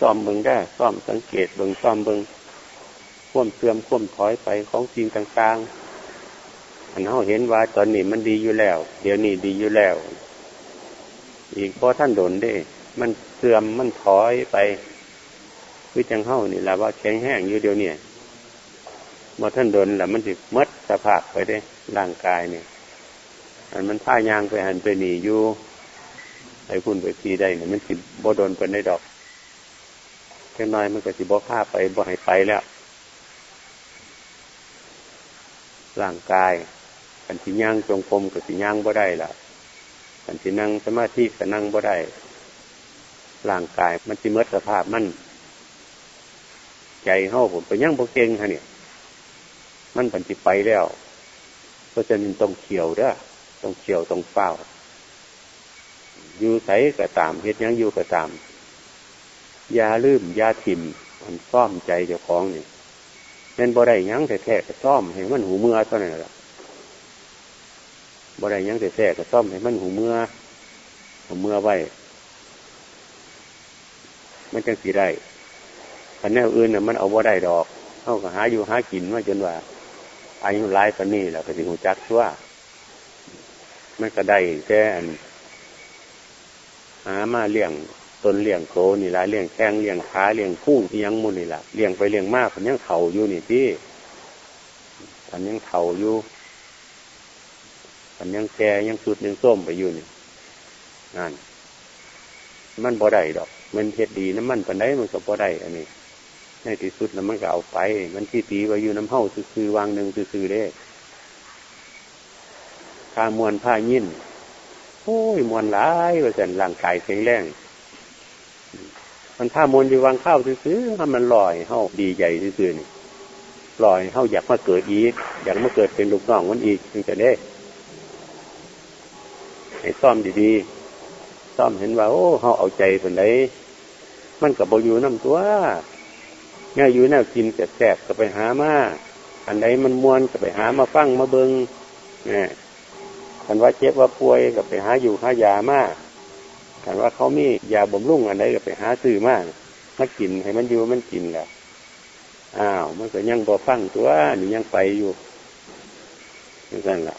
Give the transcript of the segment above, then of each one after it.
ซ่อมเบิ่งได้ซ่อมสังเกตเบิ่งซ่อมเบิ่งข่วมเสื่อมข่วมถอยไปของสิ่งต่างๆอันเขาเห็นว่าตอนนี้มันดีอยู่แล้ว เดี๋ยวนี้ดีอยู่แล้ว อีกพอท่านโดนได้มันเสื่อมมันถอยไปคือจังเข้านี่แหละว่าแข็งแห้งอยู่เดียวเนี่ยมาท่านโดนแหละมันจะมัดสภาพไปได้ร่างกายเนี่ยอันมันผ้ายางไปหันไปหนีอยู่ไอ้คุณไปทีได้เนี่ยมันสิบ่โดนเป็นได้ดอก แค่น้อยมันก็สิบ่ผ้าไปบ่ให้ไปแล้ว ร่างกายกันสิย่างจงกรมกับสิย่างบ่ได้ล่ะกันสินั่งสมาธิก็นั่งบ่ได้ร่างกาย มันสิมัดสภาพมัน ใจเฮ้าผมไปย่างบ่เก่งฮะเนี่ย มันปันสิไปแล้วเพราะฉะนั้นต้องเขียวเด้อต้องเขียวต้องเฝ้าอยู่ใสก็ตามเฮ็ดยังอยู่ก็ตาม ยาลืมยาถิ่มมันซ่อมใจเจ้าของนี่เน่นบ่ได้ยังแต่แท้ก็ซ่อมให้มันหูเมื่อเท่านั้นแหละบ่ได้ยังแต่แท้ก็ซ่อมให้มันหูเมื่อหูเมื่อไว้มันจังสีได้คันแนวอื่นน่ะมันเอาบ่ได้ดอกเขาก็หาอยู่หากินมาจนว่าอายุร้ายปานนี้แหล้วก็สิหูจักชั่วมันก็ได้แค่หามาเลี้ยง ตนเลี้ยงโตนี่ละเลี้ยงแข้งเลี้ยงขาเลี้ยงพุ่งที่ยังมุนนี่ละเลี้ยงไปเลี้ยงมากมันยังเข่าอยู่นี่พี่มันยังเข่าอยู่มันยังแก่ยังสุดยังส้มไปอยู่นี่นั่นมันบ่ได้ดอก มันเท็ดดีน้ำมันปันได้มันก็บ่ได้อันนี้ในที่สุดแล้วมันก็เอาไป มันที่ตีไว้อยู่น้ำเห่าซื้อวางหนึ่งซื้อได้ผ้ามวนผ้ายิ่นโอ้ยมวนหลายว่าสันร่างกายแข็งแรง มันผ้ามนอยู่วางข้าวซื้อถ้ามันลอยเห่าดีใหญ่ซื้อนี่ลอยเห่าอยากมาเกิดอีก อยากมาเกิดเป็นลูกน้องมันอีกจึงจะได้ให้ซ่อมดีๆซ่อมเห็นว่า โอ้เห่าเอาใจเป็นไรมันกับบอยู่น้ำตัวง่ายอยู่แนวกินแสบๆก็ไปหามาอันใดมันมวนก็ไปหามาฟังมาเบิงเนี่ยคันว่าเจ็บว่าป่วยก็ไปหาอยู่หายามา คันว่าเขามียาบ่มรุ่งอันใดก็ไปหาซื้อมากมากินให้มันอยู่มันกินแหละอ้าว มันก็ยังบ่ฟังตัวนี่ยังไปอยู่อย่างนั้นล่ะ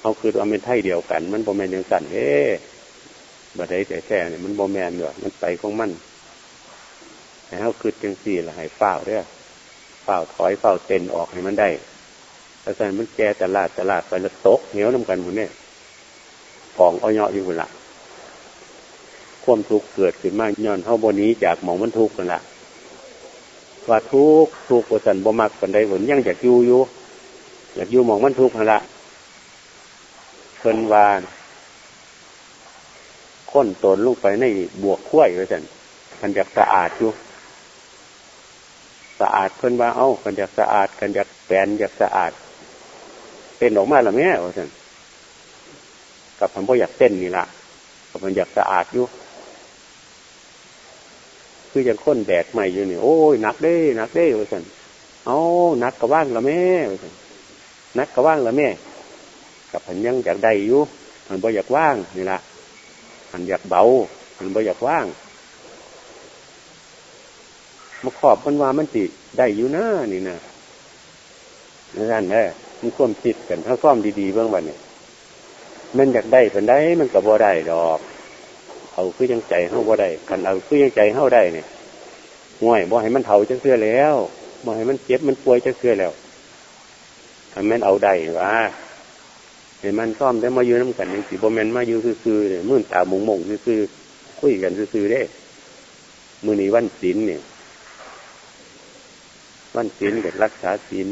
เขาคือเอาเป็นไทยเดียวกัน มันบ่แมนอย่างสั่นเฮ้บัดใดแต่แท้เนี่ยมันบ่แมนอยู่มันไปของมันให้เขาคือจังสี่ละให้เฝ้าเด้อเฝ้าถอยเฝ้าเต้นออกให้มันได้แต่สันมันแก่ตลาดตลาดไปแล้วตกเหนียวน้ากันหมดเนี่ยของอาเนาะอยู่คนละ ความทุกข์เกิดขึ้นมาย้อนเท่าบนนี้จากหมองมันทุกข์กันละว่าทุกข์ทุกข์ประสันบ่มักกันได้เหมือนยังอยากอยู่อยู่อยากอยู่หมองมันทุกข์กันละเพิ่นวานค้นตนลูกไปในบวกขั้วยประสันมันอยากสะอาดอยู่สะอาดเพิ่นว่าเอ้ากันอยากสะอาดกันอยากแปนอยากสะอาด เป็นออกมาล้วแม่ว่าท่านกับผมก็อยากเต้นนี่ละกับมันอยากสะอาดอยู่ คือยังค้นแดดใหม่อยู่นี่โอ้ยนักเด้นักเด้ว่าท่านเอานักกระว่างละแม่ว่าท่านนักกระว่างละแม่กับผมยังอยากได้อยู่มันบ่อยากว่างนี่ละมันอยากเบามันบ่อยากว่างมาขอบมันว่ามันติได้อยู่นะนี่นะนั่นแหละมันควมคิดกันถ้าซ่อมดีๆเบื้องวันเนี่ยมันอยากได้เป็นได้มันก็บ่ได้ดอก เอาคือยังใจเข้าบ่ได้กันเอาคือยังใจเข้าได้เนี่ยง่วยบ่ให้มันเถาจะเสื้อแล้วบ่ให้มันเจ็บมันป่วยจะเสื้อแล้วทำแม่นเอาได้ว่าเห็นมันซ่อมได้มาอยู่น้ำกันยังสีบ่แมนมาอยู่ซื่อๆเนี่ยมื่นตาหมงมงซื่อๆคุยกันซื่อๆได้มือนี้วันศีลเนี่ย วันศีลกับรักษาศีล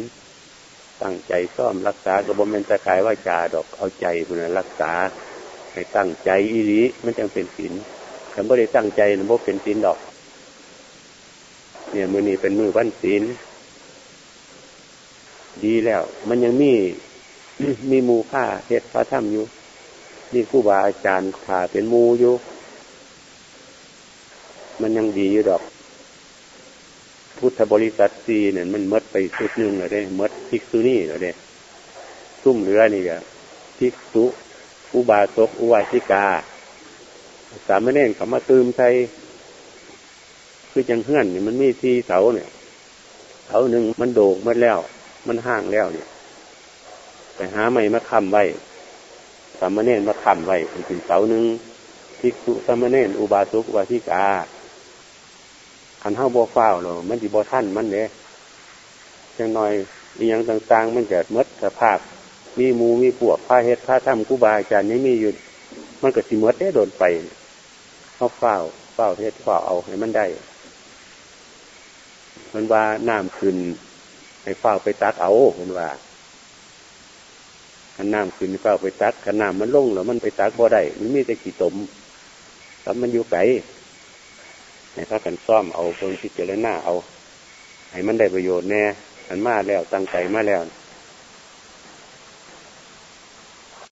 ตั้งใจซ่อมรักษากระบวนการตะกายว่าจาดอกเอาใจมันรักษา ให้ตั้งใจอีรีมันจึงเป็นศีลแต่ไม่ได้ตั้งใจมันบ่เป็นศีลดอก เนี่ยมือนี้เป็นมือวันศีลดีแล้ว มันยังมีมีมูค่าเหตุพระธรรมอยู่นี่ผู้บาอาจารย์ถ่าเป็นมูอยู่ มันยังดีอยู่ดอก พุทธบริษัทซีเนี่ยมันมดไปสุดหนึ่งเลยเด้มดภิกษุนี่เลยเด้ซุ่มเรือนี่ก็ภิกษุ อุบาสกอุบาสิกา สามเณรเขามาตืมใส่คือจังเฮื่อนเนี่ยมันมีที่เสาเนี่ยเสาหนึ่งมันโดกมันแล้ว มันห่างแล้วเนี่ยไปหาไม้มาค้ำไว้สามเณรมาค้ำไว้เป็นเสาหนึ่งภิกษุสามเณรอุบาสกอุบาสิกาขันเท้าบ่ฟ้าวหรอมันจีบ่ท่านมันเนี่ยจังหน่อยอีหยังต่าง ๆ มันเกิดมดสภาพ มีมูมีปวกผ้าเฮ็ดผ้าทำกูบาอาจารย์นี่มีอยู่ มันก็สิมดได้โดนไปเขาเฝ้าเฝ้าเฮ็ดเฝ้าเอาให้มันได้ มันว่าน้ำขึ้นให้เฝ้าไปตักเอามันว่าขันน้ำขึ้นเฝ้าไปตักขันน้ำมันลงแล้วมันไปตักบ่ได้มันมีแต่ขี้ตมแล้วมันอยู่ไกลให้พากันซ่อมเอาคนพิจารณาเอา ให้มันได้ประโยชน์แน่อันมาแล้วตั้งใจมาแล้ว